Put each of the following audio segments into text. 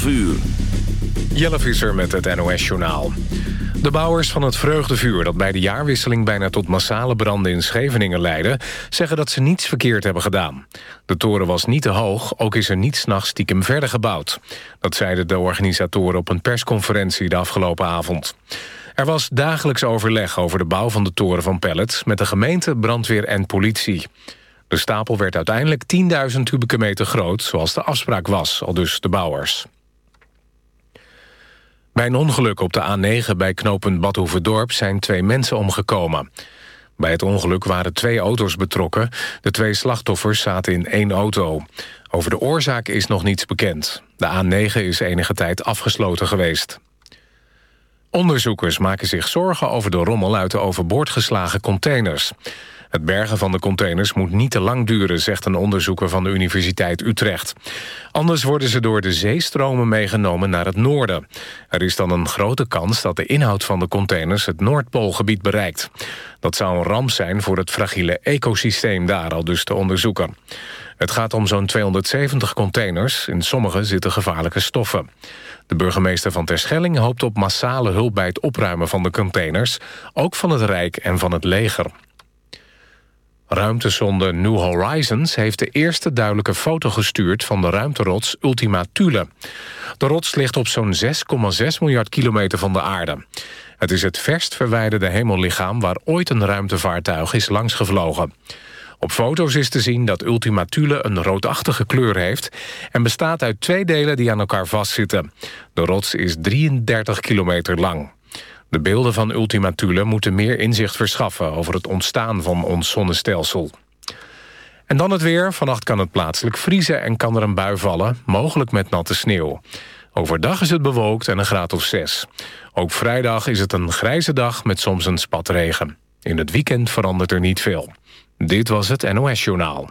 12 uur. Jelle Visser met het NOS-journaal. De bouwers van het vreugdevuur dat bij de jaarwisseling... bijna tot massale branden in Scheveningen leidde... zeggen dat ze niets verkeerd hebben gedaan. De toren was niet te hoog, ook is er niet s'nachts stiekem verder gebouwd. Dat zeiden de organisatoren op een persconferentie de afgelopen avond. Er was dagelijks overleg over de bouw van de toren van pellets... met de gemeente, brandweer en politie. De stapel werd uiteindelijk 10.000 kubieke meter groot... zoals de afspraak was, al dus de bouwers. Bij een ongeluk op de A9 bij knooppunt Badhoevedorp... zijn twee mensen omgekomen. Bij het ongeluk waren twee auto's betrokken. De twee slachtoffers zaten in één auto. Over de oorzaak is nog niets bekend. De A9 is enige tijd afgesloten geweest. Onderzoekers maken zich zorgen over de rommel uit de overboord geslagen containers. Het bergen van de containers moet niet te lang duren... zegt een onderzoeker van de Universiteit Utrecht. Anders worden ze door de zeestromen meegenomen naar het noorden. Er is dan een grote kans dat de inhoud van de containers... het Noordpoolgebied bereikt. Dat zou een ramp zijn voor het fragiele ecosysteem daar, al dus de onderzoeker. Het gaat om zo'n 270 containers. In sommige zitten gevaarlijke stoffen. De burgemeester van Terschelling hoopt op massale hulp bij het opruimen van de containers, ook van het Rijk en van het leger. Ruimtesonde New Horizons heeft de eerste duidelijke foto gestuurd... van de ruimterots Ultima Thule. De rots ligt op zo'n 6,6 miljard kilometer van de aarde. Het is het verst verwijderde hemellichaam... waar ooit een ruimtevaartuig is langsgevlogen. Op foto's is te zien dat Ultima Thule een roodachtige kleur heeft... en bestaat uit twee delen die aan elkaar vastzitten. De rots is 33 kilometer lang. De beelden van Ultima Thule moeten meer inzicht verschaffen... over het ontstaan van ons zonnestelsel. En dan het weer. Vannacht kan het plaatselijk vriezen en kan er een bui vallen... mogelijk met natte sneeuw. Overdag is het bewolkt en een graad of 6. Ook vrijdag is het een grijze dag met soms een spatregen. In het weekend verandert er niet veel. Dit was het NOS Journaal.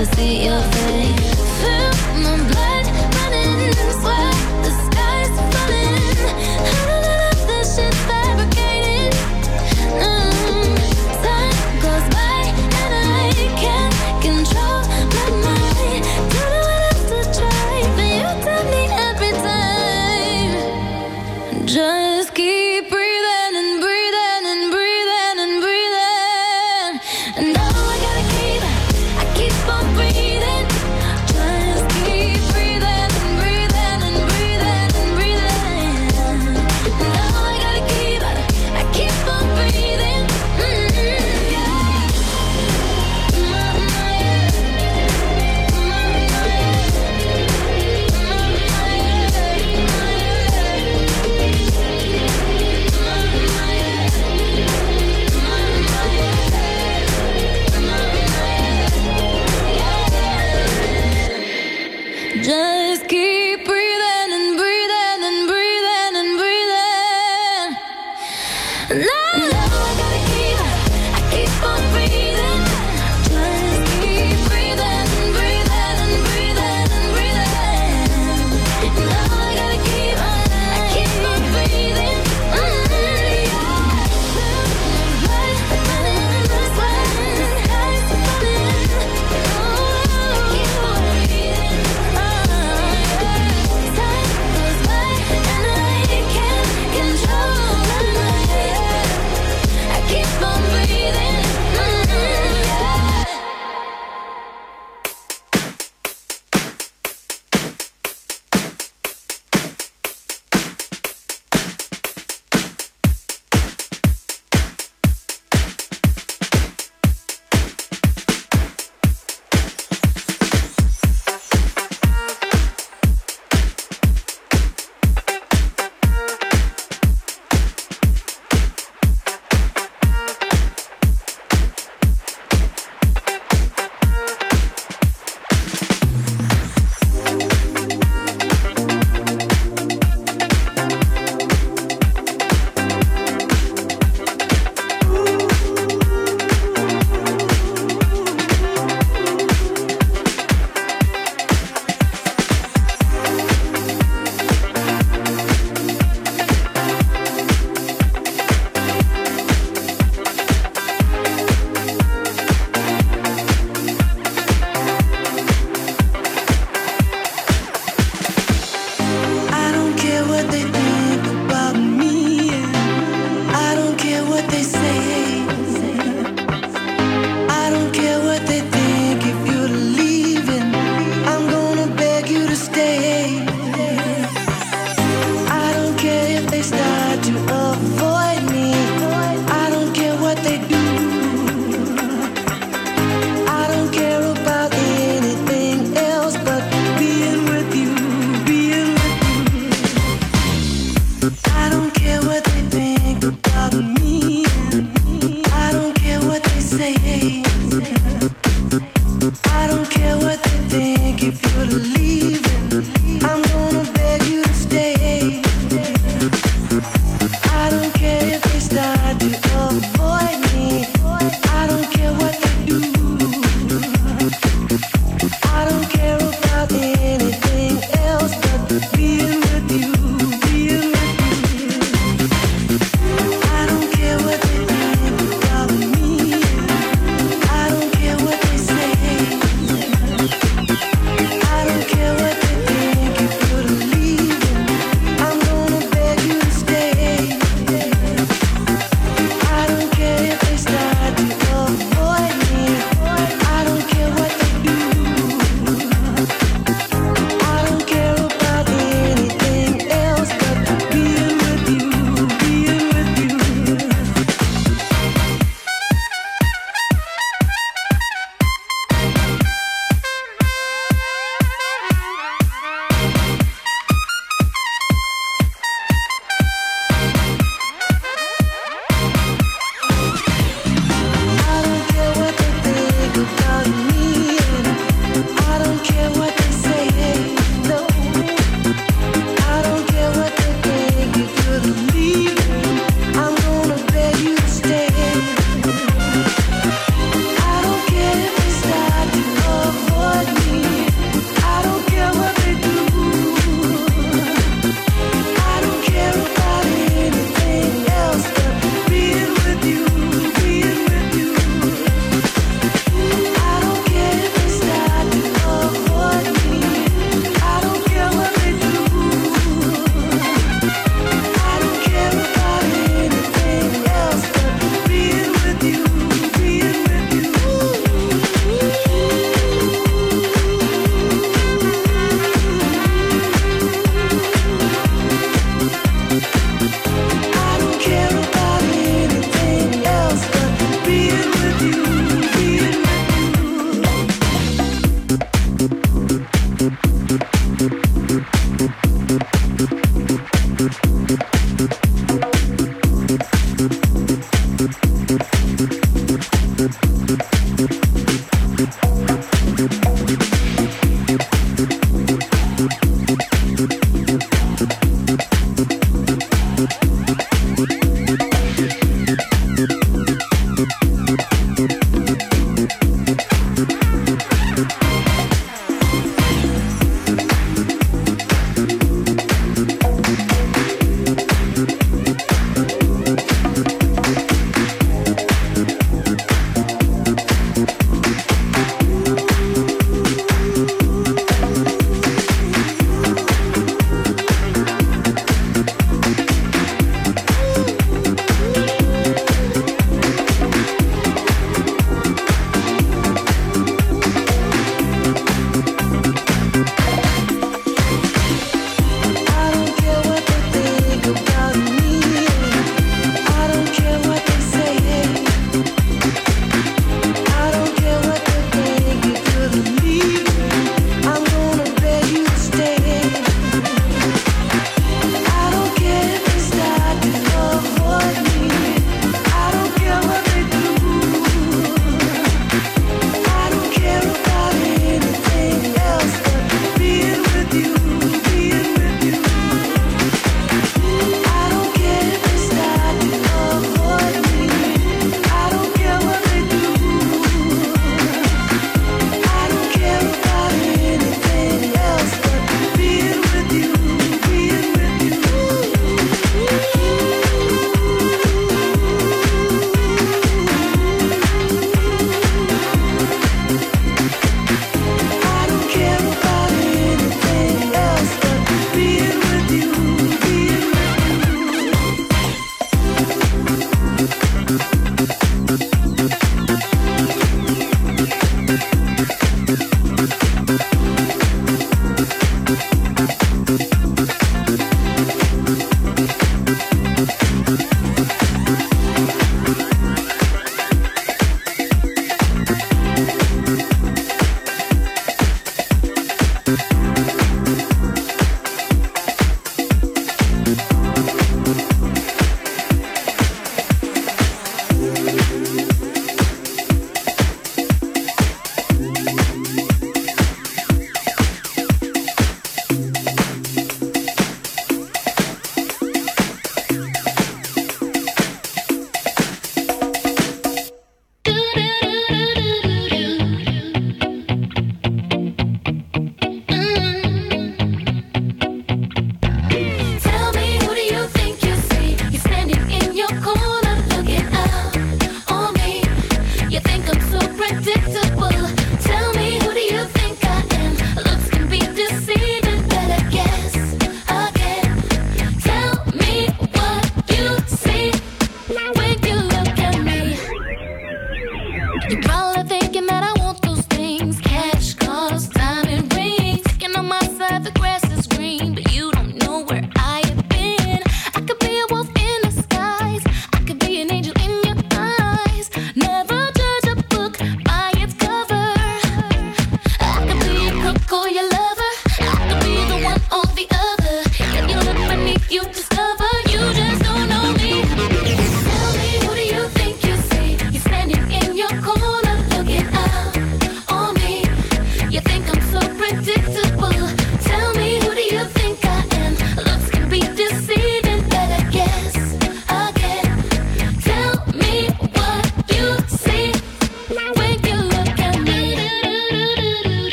to see your face.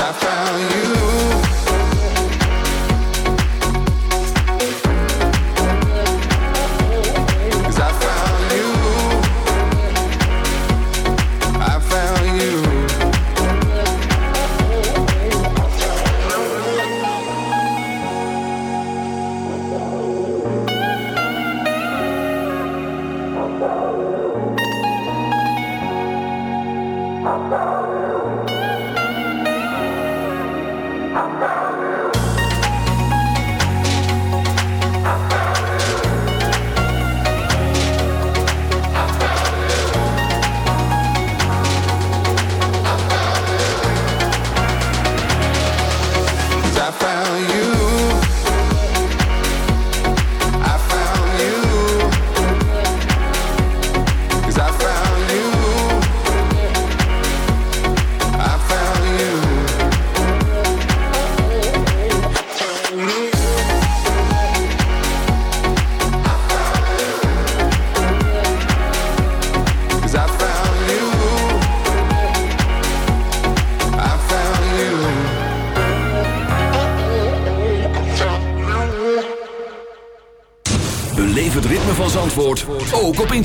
I found you.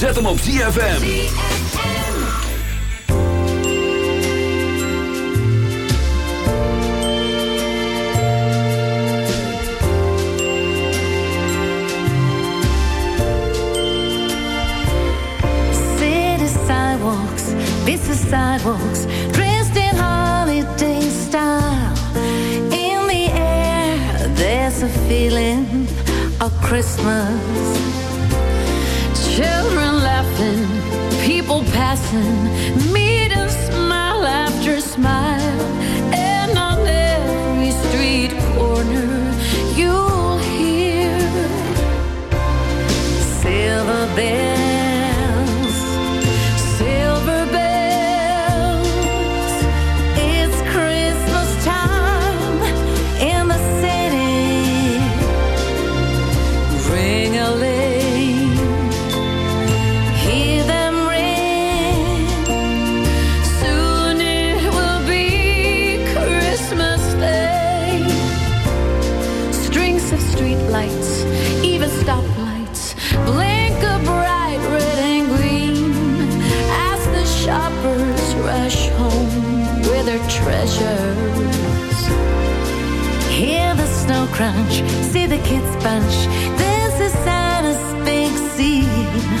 zet hem op ZFM. rush home with their treasures. Hear the snow crunch, see the kids bunch. This is Santa's big scene.